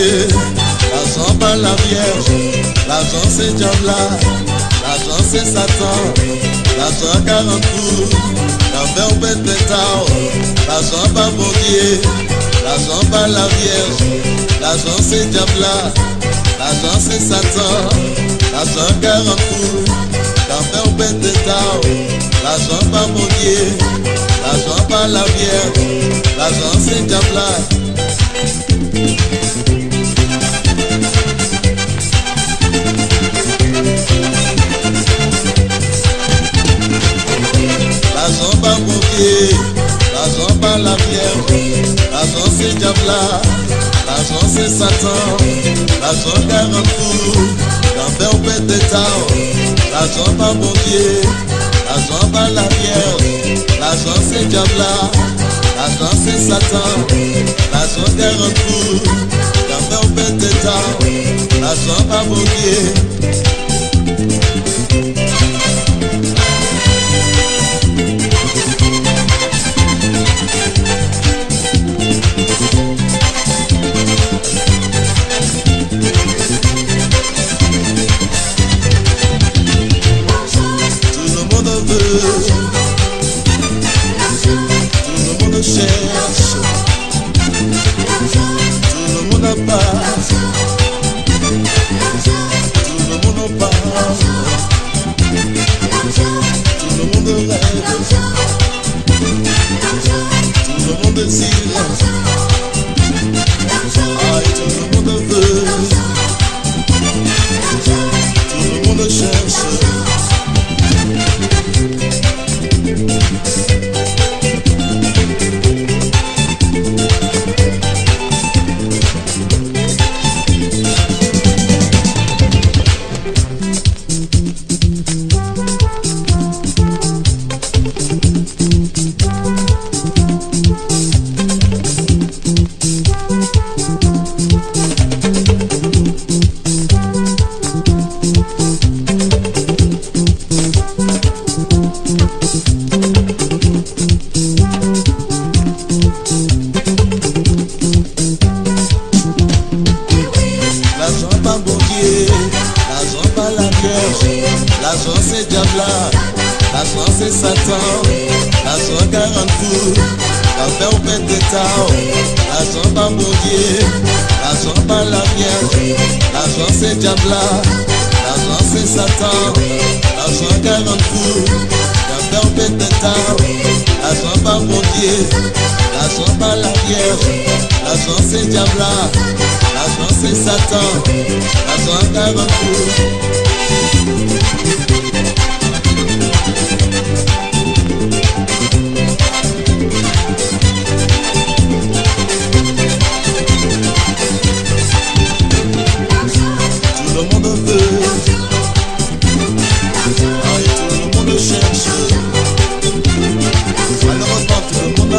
Dieu, l'argent pas la Vierge, l'argent c'est diable, l'argent c'est Satan, l'argent 40 coups, l'enfer bête pétard, l'argent pas mon Dieu, l'argent pas la Vierge, l'argent c'est diable, l'argent c'est Satan, l'argent 40 coups, l'enfer bête pétard, l'argent pas mon Dieu, l'argent pas la Vierge, l'argent c'est diable. ye l'argent bat la pierre, l'argent c'est Diabla, l'argent c'est Satan, l'argent garde tout, l'enfer pète des l'argent bat bon Dieu, l'argent bat la pierre, l'argent c'est Diabla, l'argent c'est Satan, l'argent garde tout, l'enfer pète des l'argent bat bon Dieu. Tout le monde cherche, tout le monde a tout le monde en tout le monde rêve, tout le monde désire, l'argent c'est diable, l'argent c'est Satan, l'argent 40 coups, l'enfer au pète tard, l'argent pas bon Dieu, l'argent pas la vierge, l'argent c'est diable, l'argent c'est Satan, l'argent 40 coups, l'enfer au pète tard, l'argent pas bon Dieu, l'argent pas la vierge, l'argent c'est diable, l'argent c'est Satan, l'argent 40 coups.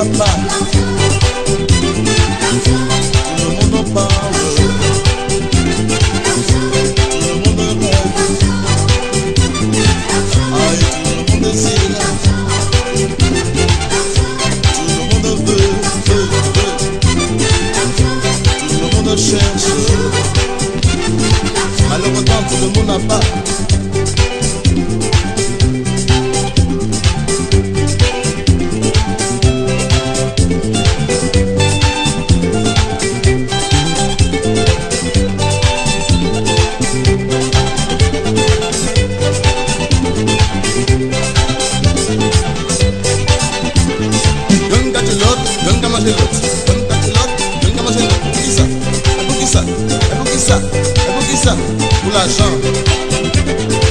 Le monde en parle. Le monde tout le monde. Tout le monde veut. Tout le monde cherche. Tout le monde n'a pas.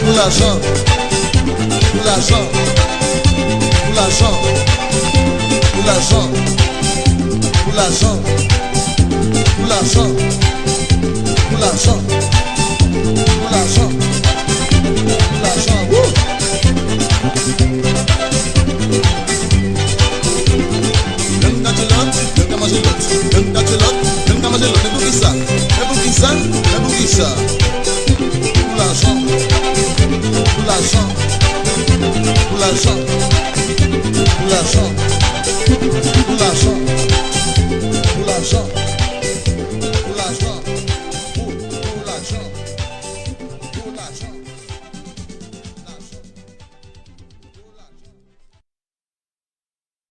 coração, coração, coração, coração, coração, coração, coração. Lazo, lazo, lazo, lazo.